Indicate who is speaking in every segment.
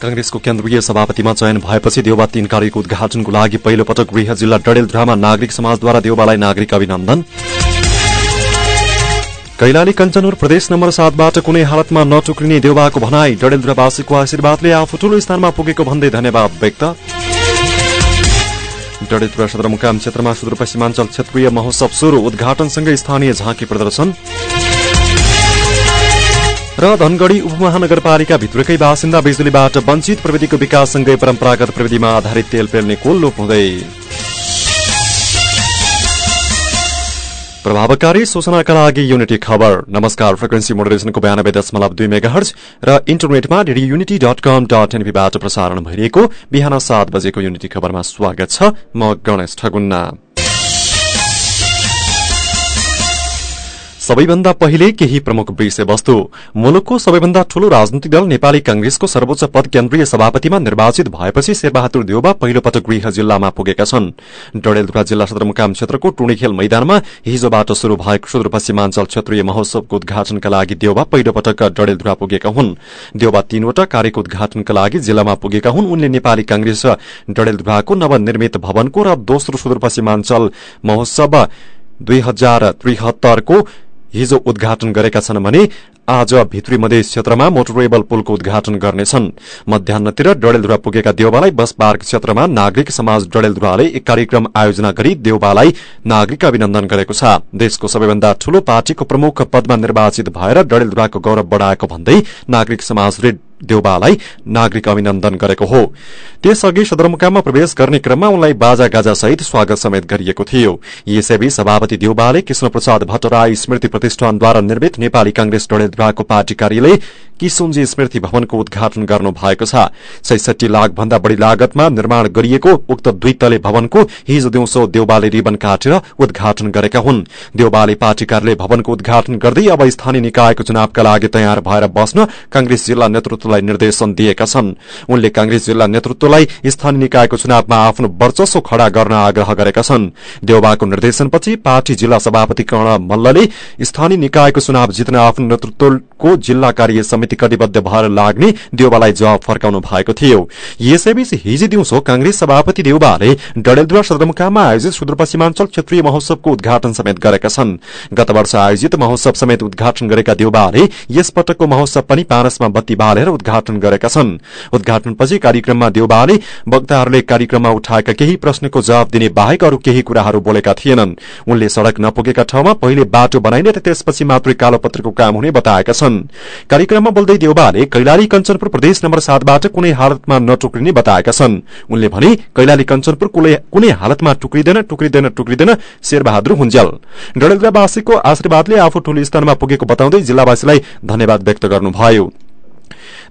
Speaker 1: कंग्रेसको केन्द्रीय सभापतिमा चयन भएपछि देउबा तीन कार्यको उद्घाटनको लागि पहिलो पटक गृह जिल्ला डडेलधुरामा नागरिक समाजद्वारा देउबालाई नागरिक अभिनन्दन। कैलाली कञ्चनपुर प्रदेश नम्बर सातबाट कुनै हालतमा नटुक्रिने देउबाको भनाई डडेलधुरावासीको आशीर्वादले आफू ठूलो स्थानमा पुगेको भन्दै धन्यवाद व्यक्त। डडेलधुरा सदरमुकाम क्षेत्रमा सुदूरपश्चिमाञ्चल क्षेत्रीय महोत्सव शुरू उद्घाटनसँगै स्थानीय झाँकी प्रदर्शन। र धनगढ़ी उपमहानगरपालिका भित्रकै बासिन्दा बिजुलीबाट वञ्चित प्रविधिको विकाससँगै परम्परागत प्रविधिमा आधारित तेल पेल्ने कोल लोप हुँदै प्रभावकारी सूचनाका लागि युनिटी खबर। नमस्कार फ्रिक्वेन्सी मोडरेसनको बयानब्बे दशमलव दुई मेगा र इन्टरनेटमा डिडी युनिटी डट कम डट एनपीबाट प्रसारण भइरहेको बिहान सात बजेको युनिटी खबरमा स्वागत छ म गणेश ठगुन्ना। सबैभन्दा पहिले केही प्रमुख विषयवस्तु। मुलुकको सबैभन्दा ठूलो राजनैतिक दल नेपाली कंग्रेसको सर्वोच्च पद केन्द्रीय सभापतिमा निर्वाचित भएपछि शेरबहादुर देउबा पहिलो पटक गृह जिल्लामा पुगेका छन्। डडेलधुरा जिल्ला सदरमुकाम क्षेत्रको टुणीखेल मैदानमा हिजोबाट शुरू भएको सुदूरपश्चिमाञ्चल क्षेत्रीय महोत्सवको उद्घाटनका लागि देउबा पहिलो पटक डडेलधुरा पुगेका हुन्। देउबा तीनवटा कार्यको उद्घाटनका लागि जिल्लामा पुगेका हुन्। उनले नेपाली कंग्रेस डडेलधुराको नवनिर्मित भवनको र दोस्रो सुदूरपश्चिमाञ्चल महोत्सव दुई हजार त्रिहत्तरको हिजो उद्घाटन गरेका छन् भने आज भित्री मधेस क्षेत्रमा मोटरेबल पुलको उद्घाटन गर्नेछन्। मध्याहतिर डडेलधुरा पुगेका देउबालाई बस पार्क क्षेत्रमा नागरिक समाज डडेलधुराले एक कार्यक्रम आयोजना गरी देउबालाई नागरिक अभिनन्दन गरेको छ। देशको सबैभन्दा ठूलो पार्टीको प्रमुख पदमा निर्वाचित भएर डडेलधुराको गौरव बढ़ाएको भन्दै नागरिक समाजले देउबालाई नागरिक अभिनन्दन गरेको हो। त्यसअघि सदरमुकाममा प्रवेश गर्ने क्रममा उनलाई बाजा सहित स्वागत समेत गरिएको थियो। यसैबीच सभापति देउबाले कृष्ण प्रसाद भट्टराई स्मृति प्रतिष्ठानद्वारा निर्मित नेपाली कांग्रेस डडेलधुराको पार्टी कार्यालय किशुनजी स्मृति भवनको उद्घाटन गर्नु भएको छ। छैसठी लाख भन्दा बढ़ी लागतमा निर्माण गरिएको उक्त दुई भवनको हिजो दिउँसो देउबाले रिबन काटेर उद्घाटन गरेका हुन्। देउबाले पार्टी कार्यालय भवनको उद्घाटन गर्दै अब स्थानीय निकायको चुनावका लागि तयार भएर बस्न कांग्रेस जिल्ला नेतृत्वलाई निर्देशन दिएका छन्। उनले कांग्रेस जिल्ला नेतृत्वलाई स्थानीय निकायको चुनावमा आफ्नो वर्चस्व खड़ा गर्न आग्रह गरेका छन्। देउबाको निर्देशनपछि पार्टी जिल्ला सभापति कर्ण मल्लले स्थानीय निकायको चुनाव जित्न आफ्नो नेतृत्वको जिल्ला कार्य समिति कटिबद्ध भएर लाग्ने देउबालाई जवाब फर्काउनु भएको थियो। यसैबीच हिजो दिउँसो कांग्रेस सभापति देउबाले डडेलधुरा सदरमुकाममा आयोजित सुदूरपश्चिमाञ्चल क्षेत्रीय महोत्सवको उद्घाटन समेत गरेका छन्। गत वर्ष आयोजित महोत्सव समेत उद्घाटन गरेका देउबाले यस पटकको महोत्सव पनि पानसमा बत्ती बालेर उद्घाटन गरेका छन्। उद्घाटनपछि कार्यक्रममा देउबाले वक्ताहरूले कार्यक्रममा उठाएका केही प्रश्नको जवाब दिने बाहेक अरू केही कुराहरू बोलेका थिएनन्। उनले सड़क नपुगेका ठाउँमा पहिले बाटो बनाइने र त्यसपछि मात्रै कालोपत्रको काम हुने बताएका छन्। कार्यक्रममा बोल्दै देउबाले कैलाली कञ्चनपुर प्रदेश नम्बर सातबाट कुनै हालतमा नटुक्रिने बताएका छन्। उनले भने कैलाली कञ्चनपुर कुनै हालतमा टुक्रिँदैन टुक्रिँदैन टुक्रिँदैन शेरबहादुर हुन्जेल डडेलधुरावासीको आशीर्वादले आफू ठूलो स्थानमा पुगेको बताउँदै जिल्लावासीलाई धन्यवाद व्यक्त गर्नुभयो।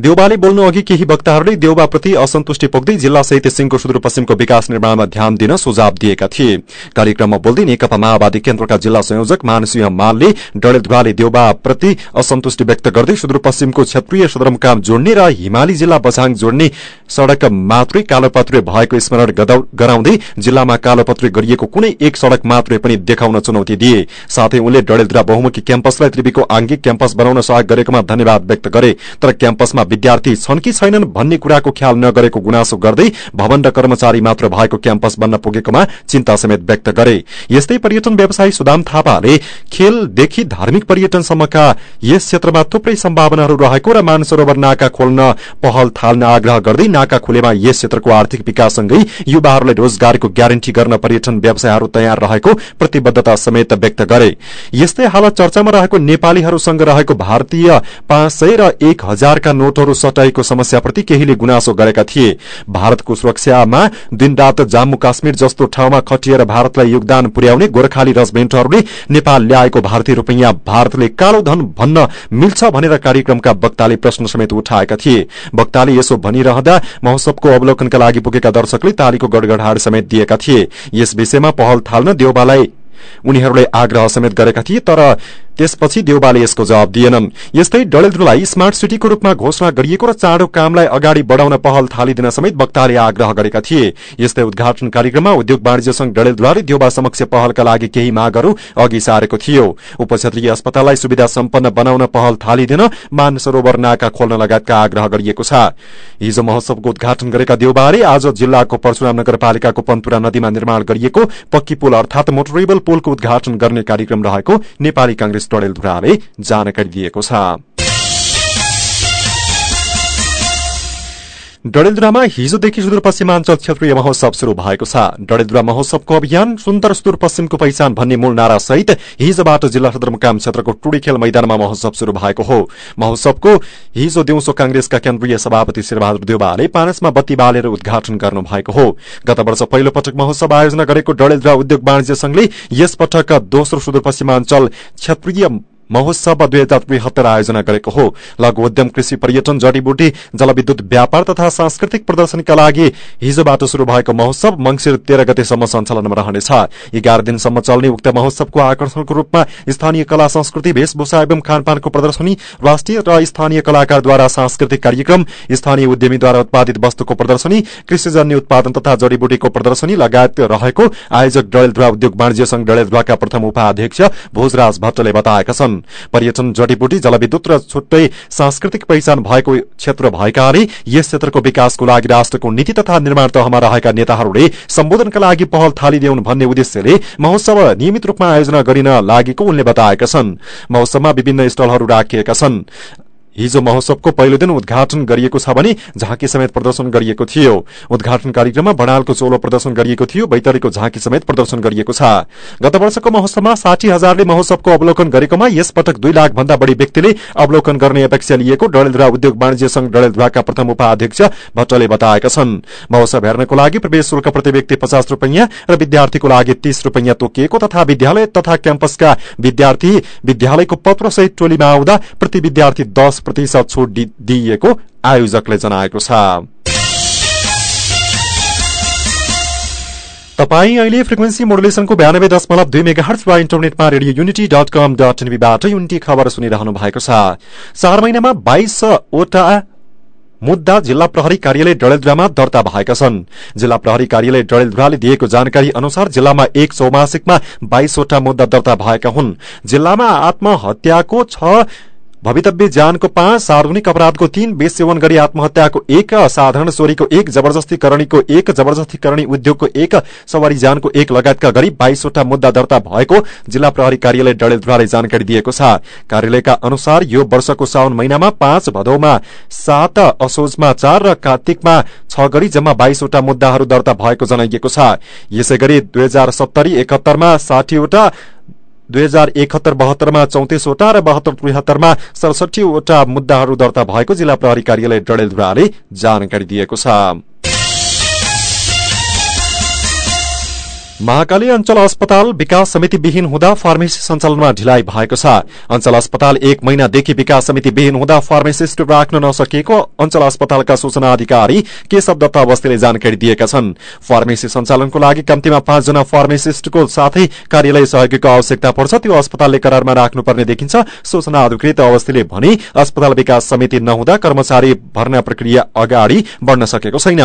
Speaker 1: देउबाले बोल्नु अघि केही वक्ताहरूले देउबाप्रति असन्तुष्टि पोख्दै जिल्ला सहित सिंहको सुदूरपश्चिमको विकास निर्माणमा ध्यान दिन सुझाव दिएका थिए। कार्यक्रममा बोल्दै नेकपा माओवादी केन्द्रका जिल्ला संयोजक मानसिंह मालले डडेलधुवाले देउबाप्रति असन्तुष्टि व्यक्त गर्दै सुदूरपश्चिमको क्षेत्रीय सदरमुकाम जोड्ने र हिमाली जिल्ला बझाङ जोड्ने सड़क मात्रै कालोपत्रे भएको स्मरण गराउँदै जिल्लामा कालोपत्रे गरिएको कुनै एक सड़क मात्रै पनि देखाउन चुनौती दिए। साथै उनले डडेलधुरा बहुमुखी क्याम्पसलाई त्रिवीको आंगिक क्याम्पस बनाउन सहयोग गरेकोमा धन्यवाद व्यक्त गरे तर क्याम्पसमा विद्यार्थी छन् कि छैनन् भन्ने कुराको ख्याल नगरेको गुनासो गर्दै भवन र कर्मचारी मात्र भएको क्याम्पस बन्न पुगेकोमा चिन्ता समेत व्यक्त गरे। यस्तै पर्यटन व्यवसायी सुदाम थापाले खेलदेखि धार्मिक पर्यटनसम्मका यस क्षेत्रमा थुप्रै सम्भावनाहरू रहेको र मानसरोवर नाका खोल्न पहल थाल्न आग्रह गर्दै नाका खुलेमा यस क्षेत्रको आर्थिक विकाससँगै युवाहरूलाई रोजगारको ग्यारेन्टी गर्न पर्यटन व्यवसायहरू तयार रहेको प्रतिबद्धता समेत व्यक्त गरे। यस्तै हालत चर्चामा रहेको नेपालीहरूसँग रहेको भारतीय पाँच सय र एक हजारका नोटहरू सटाईको समस्याप्रति केहीले गुनासो गरेका थिए। भारतको सुरक्षामा दिनरात जम्मू काश्मीर जस्तो ठाउँमा खटिएर भारतलाई योगदान पुर्याउने गोर्खाली रजमेन्टहरूले नेपाल ल्याएको भारतीय रूपियाँ भारतले कालो धन भन्न मिल्छ भनेर कार्यक्रमका वक्ताले प्रश्न समेत उठाएका थिए। वक्ताले यसो भनिरहँदा महोत्सवको अवलोकनका लागि पुगेका दर्शकले तालीको गडगडाड समेत दिएका थिए। यस विषयमा पहल थाल्न देउबालाई उनीहरूले आग्रह समेत गरेका थिए तर त्यसपछि देउबाले यसको जवाब दिएनन्। यस्तै डडेलधुरालाई स्मार्ट सिटीको रूपमा घोषणा गरिएको र चाँडो कामलाई अगाडि बढ़ाउन पहल थालिदिन समेत वक्ताले आग्रह गरेका थिए। यस्तै उद्घाटन कार्यक्रममा उद्योग वाणिज्य संघ डडेलधुराले देउबा समक्ष पहलका लागि केही मागहरू अघि सारेको थियो। उपक्षेत्रीय अस्पताललाई सुविधा सम्पन्न बनाउन पहल थालिदिन मान सरोवर नाका खोल्न लगायतका आग्रह गरिएको छ। हिजो महोत्सवको उद्घाटन गरेका देउबाले आज जिल्लाको परशुराम नगरपालिकाको पन्तुरा नदीमा निर्माण गरिएको पक्की पुल अर्थात मोटरेबल पुलको उद्घाटन गर्ने कार्यक्रम रहेको नेपाली कांग्रेस डडेलधुराले जानकारी दिएको छ। डडेलधुरामा हिजोदेखि सुदूरपश्चिमाञ्चल क्षेत्रीय महोत्सव शुरू भएको छ। डडेलधुरा महोत्सवको अभियान सुन्दर सुदूरपश्चिमको पहिचान भन्ने मूल नारा सहित हिजोबाट जिल्ला सदरमुकाम क्षेत्रको टुडीखेल मैदानमा महोत्सव शुरू भएको हो। महोत्सवको हिजो दिउँसो कांग्रेसका केन्द्रीय सभापति शेरबहादुर देवालले पानसमा बत्ती बालेर उद्घाटन गर्नु भएको हो। गत वर्ष पहिलो पटक महोत्सव आयोजना गरेको डडेलधुरा उद्योग वाणिज्य संघले यस पटक दोस्रो सुदूरपश्चिमाञ्चल क्षेत्रीय महोत्सव दुई हजार त्रिहत्तर आयोजना गरेको हो। लघु उद्यम कृषि पर्यटन जडीबुटी जलविद्युत व्यापार तथा सांस्कृतिक प्रदर्शनीका लागि हिजोबाट शुरू भएको महोत्सव मंगिर तेह्र गतेसम्म सञ्चालनमा रहनेछ। एघार दिनसम्म चल्ने उक्त महोत्सवको आकर्षणको रूपमा स्थानीय कला संस्कृति वेशभूषा एवं खानपानको प्रदर्शनी राष्ट्रिय र स्थानीय कलाकारद्वारा सांस्कृतिक कार्यक्रम स्थानीय उद्यमीद्वारा उत्पादित वस्तुको प्रदर्शनी कृषिजन्य उत्पादन तथा जडीबुटीको प्रदर्शनी लगायत रहेको आयोजक डडेलधुवा उद्योग वाणिज्य संघ डडेलधुवाका प्रथम उपाध्यक्ष भोजराज भट्टले बताएका छन्। पर्यटन जडीबुटी जलविद्युत र छुट्टै सांस्कृतिक पहिचान भएको क्षेत्र भएकाले यस क्षेत्रको विकासको लागि राष्ट्रको नीति तथा निर्माण तहमा रहेका नेताहरूले सम्बोधनका लागि पहल थालिदेऊन् भन्ने उद्देश्यले महोत्सव नियमित रूपमा आयोजना गरिन लागेको उनले बताएका छन्। महोत्सवमा विभिन्न स्टलहरू राखिएका छन्। हिजो महोत्सवको पहिलो दिन उद्घाटन गरिएको छ भने झाँकी समेत प्रदर्शन गरिएको थियो। उद्घाटन कार्यक्रममा बडालको चोलो प्रदर्शन गरिएको थियो बैतरीको झाँकी समेत प्रदर्शन गरिएको छ। गत वर्षको महोत्सवमा साठी हजारले महोत्सवको अवलोकन गरेकोमा यस पटक दुई लाख भन्दा बढ़ी व्यक्तिले अवलोकन गर्ने अपेक्षा लिएको डडेलधुरा उद्योग वाणिज्य संघ डडेलधुराका प्रथम उपाध्यक्ष भट्टले बताएका छन्। महोत्सव हेर्नको लागि प्रवेश शुल्क प्रति व्यक्ति पचास रूपियाँ र विद्यार्थीको लागि तीस रूपियाँ तोकिएको तथा विद्यालय तथा क्याम्पसका विद्यार्थी विद्यालयको पत्र सहित टोलीमा आउँदा प्रति विद्यार्थी दश प्रतिशत छूट दिइएको आयोजकले जनाएको छ। तपाई अहिले फ्रिक्वेन्सी मोडुलेसनको बयानब्बे दशमलव दुई मेगा हर्च वा इन्टरनेटमा radio unity dot com dot एनबीबाट unity खबर सुनिरहनु भएको छ। चार महिनामा बाइसवटा मुद्दा जिल्ला प्रहरी कार्यालय डडेलधुरामा दर्ता भएका छन्। जिल्ला प्रहरी कार्यालय डडेलधुराले दिएको जानकारी अनुसार जिल्लामा एक चौमासिकमा बाइसवटा मुद्दा दर्ता भएका हुन्। जिल्लामा आत्महत्याको छ भवितव्य ज्यानको पाँच सार्वजनिक अपराधको तीन बेस सेवन गरी आत्महत्याको एक साधारण चोरीको एक जबरजस्ती करणीको एक जबरजस्ती करणी उद्योगको एक सवारी ज्यानको एक लगायतका गरी बाइसवटा मुद्दा दर्ता भएको जिल्ला प्रहरी कार्यालय डडेलधुराले जानकारी दिएको छ। कार्यालयका अनुसार यो वर्षको साउन महिनामा पाँच भदौमा सात असोजमा चार र कार्तिकमा छ गरी जम्मा बाइसवटा मुद्दाहरू दर्ता भएको जनाइएको छ। यसै गरी दुई हजार सत्तरी एकहत्तरमा साठीवटा दुई हजार एकहत्तर बहत्तरमा चौतिसवटा र बहत्तर त्रिहत्तरमा सडसठीवटा मुद्दाहरू दर्ता भएको जिल्ला प्रहरी कार्यालय डडेलधुराले जानकारी दिएको छ। महाकाली अञ्चल अस्पताल विकास समिति विहीन हुँदा फार्मेसी सञ्चालनमा ढिलाइ भएको छ। अञ्चल अस्पताल एक महिनादेखि विकास समिति विहीन हुँदा फार्मेसिस्ट राख्न नसकिएको अञ्चल अस्पतालका सूचना अधिकारी केशव दत्त अवस्थीले जानकारी दिएका छन्। फार्मेसी सञ्चालनको लागि कम्तीमा पाँचजना फार्मेसिस्टको साथै कार्यालय सहयोगीको आवश्यकता पर्छ। त्यो अस्पतालले करारमा राख्नुपर्ने देखिन्छ। सूचना अधिकृत अवस्थीले भने अस्पताल विकास समिति नहुँदा कर्मचारी भर्ना प्रक्रिया अगाडि बढ़न सकेको छैन।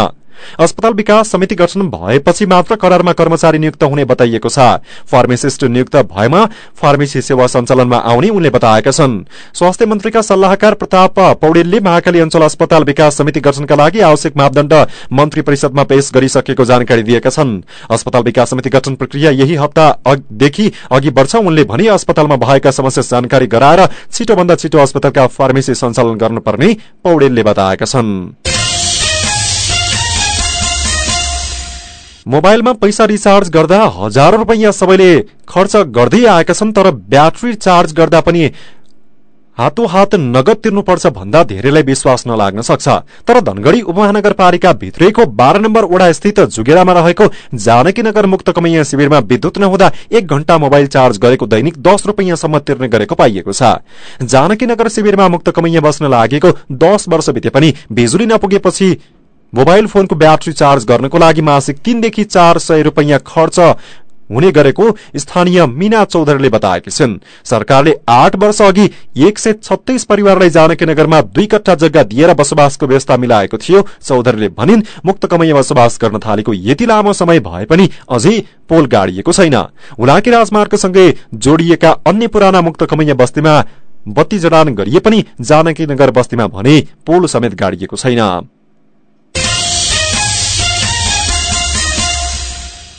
Speaker 1: अस्पताल विकास समिति गठन भएपछि मात्र करारमा कर्मचारी नियुक्त हुने बताइएको छ। फार्मेसिस्ट नियुक्त भएमा फार्मेसी सेवा सञ्चालनमा आउने उनले बताएका छन्। स्वास्थ्य मन्त्रीका सल्लाहकार प्रताप पौडेलले महाकाली अञ्चल अस्पताल विकास समिति गठनका लागि आवश्यक मापदण्ड मन्त्री परिषदमा पेश गरिसकेको जानकारी दिएका छन्। अस्पताल विकास समिति गठन प्रक्रिया यही हप्तादेखि अघि बढ़छ। उनले भने अस्पतालमा भएका समस्या जानकारी गराएर छिटोभन्दा छिटो अस्पतालका फार्मेसी सञ्चालन गर्नुपर्ने पौडेलले बताएका छन्। मोबाइलमा पैसा रिचार्ज गर्दा हजारौं रुपियाँ सबैले खर्च गर्दै आएका छन् तर ब्याट्री चार्ज गर्दा पनि हातोहात नगद तिर्नुपर्छ भन्दा धेरैलाई विश्वास नलाग्न सक्छ। तर धनगढ़ी उपमहानगरपालिका भित्रैको बाह्र नम्बर ओडा स्थित जुगेरामा रहेको जानकी नगर मुक्त कमैया शिविरमा विद्युत नहुँदा एक घण्टा मोबाइल चार्ज गरेको दैनिक दस रुपियाँसम्म तिर्ने गरेको पाइएको छ। जानकी नगर शिविरमा मुक्त कमैया बस्न लागेको दस वर्ष बिते पनि बिजुली नपुगेपछि मोबाइल फोनको ब्याट्री चार्ज गर्नको लागि मासिक तीनदेखि चार सय रुपियाँ खर्च हुने गरेको स्थानीय मीना चौधरीले बताएकी छिन्। सरकारले आठ वर्ष अघि एक सय छत्तीस परिवारलाई जानकी नगरमा दुई कट्ठा जग्गा दिएर बसोबासको व्यवस्था मिलाएको थियो। चौधरीले भनिन् मुक्त कमैया बसोबास गर्न थालेको यति लामो समय भए पनि अझै पोल गाडिएको छैन। हुलाकी राजमार्गसँगै जोडिएका अन्य पुराना मुक्त कमैया बस्तीमा बत्ती जडान गरिए पनि जानकी नगर बस्तीमा भने पोल समेत गाडिएको छैन।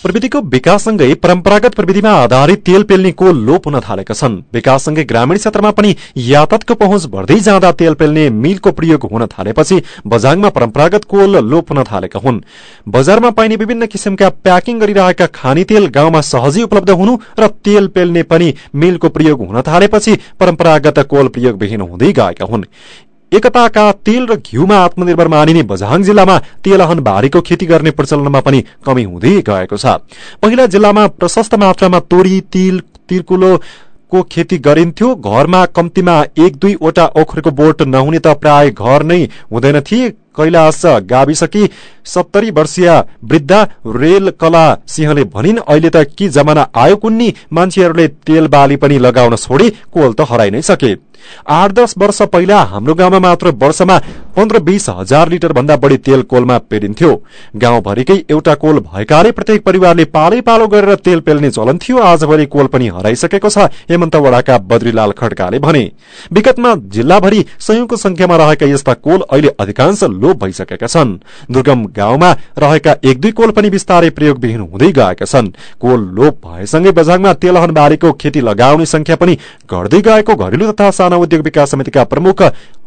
Speaker 1: प्रविधिको विकाससँगै परम्परागत प्रविधिमा आधारित तेल पेल्ने कोल लोप हुन थालेका छन्। विकाससँगै ग्रामीण क्षेत्रमा पनि यातायातको पहुँच बढ़दै जाँदा तेल पेल्ने मिलको प्रयोग हुन थालेपछि बजाङमा परम्परागत कोल लोप हुन थालेका हुन्। बजारमा पाइने विभिन्न किसिमका प्याकिङ गरिरहेका खानी तेल गाउँमा सहजै उपलब्ध हुनु र तेल पेल्ने पनि मिलको प्रयोग हुन थालेपछि परम्परागत कोल प्रयोगविहीन हुँदै गएका हुन्। एकताका तेल र घिउमा आत्मनिर्भर मानिने बझाङ जिल्लामा तेलहन भारीको खेती गर्ने प्रचलनमा पनि कमी हुँदै गएको छ। पहिला जिल्लामा प्रशस्त मात्रामा तोरी तिल तिर्कुलो को खेती गरिन्थ्यो। घरमा कम्तीमा एक दुईवटा ओखरको बोट नहुने त प्राय घर नै हुँदैन थिए। कैलाश गाविसकी सत्तरी वर्षीय वृद्ध रेल कला सिंहले भनिन् अहिले त कि जमाना आयो कुन्नी मान्छेहरूले तेल बाली पनि लगाउन छोडे कोल त हराइ नै सके। आठ दस वर्ष पहिला हाम्रो गाउँमा मात्र वर्षमा पन्ध्र बीस हजार लिटर भन्दा बढी तेल कोलमा पेरिन्थ्यो। गाउँभरिकै एउटा कोल भएकाले प्रत्येक परिवारले पालै पालो गरेर तेल पेल्ने चलन थियो। आजभरि कोल पनि हराइसकेको छ हेमन्त वडाका बद्रीलाल खड्काले भने। विगतमा जिल्लाभरि संयौंको संख्यामा रहेका यस्ता कोल अहिले अधिकांश लोप भइसकेका छन्। दुर्गम गाउँमा रहेका एक दुई कोल पनि बिस्तारै प्रयोगविहीन हुँदै गएका छन्। कोल लोप भएसँगै बझाङमा तेलहन बारीको खेती लगाउने संख्या पनि घट्दै गएको घरेलु तथा साना उद्योग विकास समितिका प्रमुख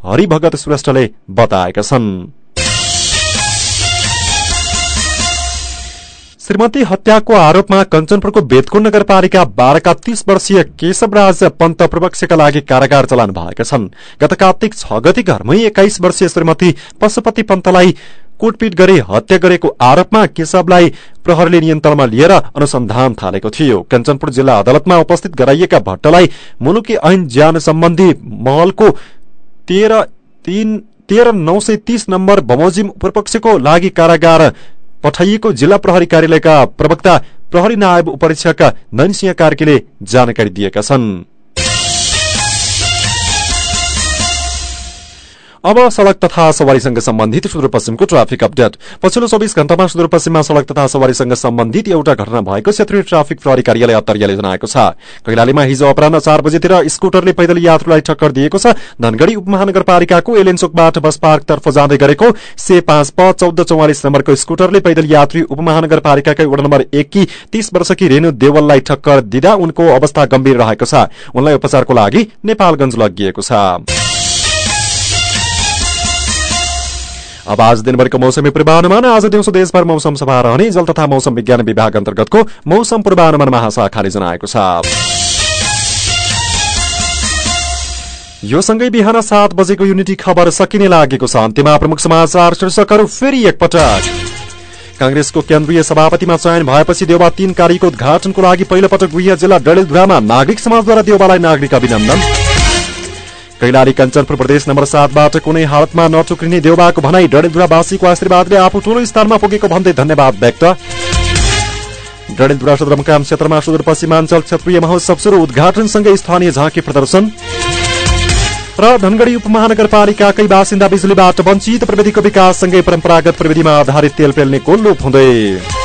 Speaker 1: हरिभगत श्रेष्ठले बताएका छन्। श्रीमती हत्याको आरोपमा कञ्चनपुरको बेतकुण्ड नगरपालिका बाह्रका तीस वर्षीय केशवराज पन्त प्रवक्षका लागि कारागार चलान भएका छन्। गत कार्तिक छ गति घरमै एक्काइस वर्षीय श्रीमती पशुपति पन्तलाई कुटपिट गरी हत्या गरेको आरोपमा केशवलाई प्रहरले नियन्त्रणमा लिएर अनुसन्धान थालेको थियो। कञ्चनपुर जिल्ला अदालतमा उपस्थित गराइएका भट्टलाई मुलुकी ऐन ज्यान सम्बन्धी महलको तेह्र नौ सय तीस नम्बर बमोजिम उपपक्षको लागि कारागार पठाइएको जिल्ला प्रहरी कार्यालयका प्रवक्ता प्रहरी नायब उपरीक्षक ननसिंह कार्कीले जानकारी दिएका छन्। अब सड़क तथा सवारीसँग सम्बन्धित सुदूरपश्चिमको ट्राफिक अपडेट। पछिल्लो चौबिस घण्टामा सुदूरपश्चिममा सड़क तथा सवारीसँग सम्बन्धित एउटा घटना भएको क्षेत्रीय ट्राफिक प्रहरी कार्यालय अत्तरियाले जनाएको छ। कैलालीमा हिजो अपरान्ह चार बजेतिर स्कूटरले पैदल यात्रुलाई ठक्कर दिएको छ। धनगढ़ी उपमहानगरपालिकाको एलेनचोकबाट बस पार्कतर्फ जाँदै गरेको से पाँच प चौध चौवालिस नम्बरको स्कूटरले पैदल यात्री उपमहानगरपालिकाकै वडा नम्बर एककी तीस वर्षकी रेणु देवललाई ठक्कर दिँदा उनको अवस्था गम्भीर रहेको छ। उनलाई उपचारको लागि नेपालगंज लगिएको छ। अब आज दिनभरिको मौसमी पूर्वानुमान। आज दिउँसो देशभर मौसम सभा रहने जल तथा मौसम विज्ञान विभाग अन्तर्गतको मौसम पूर्वानुमान महाशाखाले जनाएको छ। यो सँगै बिहान सात बजेको युनिटी खबर सकिने लागेको छ। अन्त्यमा प्रमुख समाचार शीर्षकहरू फेरि एकपटक। कांग्रेसको केन्द्रीय सभापतिमा चयन भएपछि देउबा तीन कार्यको उद्घाटनको लागि पहिलो पटक जिल्ला डडेलधुरामा नागरिक समाजद्वारा देउबालाई नागरिक अभिनन्दन। कैलाली कञ्चनपुर प्रदेश नम्बर सातबाट कुनै हालतमा नटुक्रिने देउबाको भनाई डडेलधुरावासीको आशीर्वादले आफू ठूलो स्थानमा पुगेको भन्दै धन्यवाद व्यक्त। डडेलधुरा सदरमुकाम क्षेत्रमा सुदूरपश्चिमाञ्चल क्षेत्रीय महोत्सव सुरु उद्घाटनसँगै स्थानीय झाँकी प्रदर्शन। र धनगढ़ी उपमहानगरपालिकाकै बासिन्दा बिजुलीबाट वञ्चित प्रविधिको विकाससँगै परम्परागत प्रविधिमा आधारित तेल पेल्ने कोल्लो हुँदै।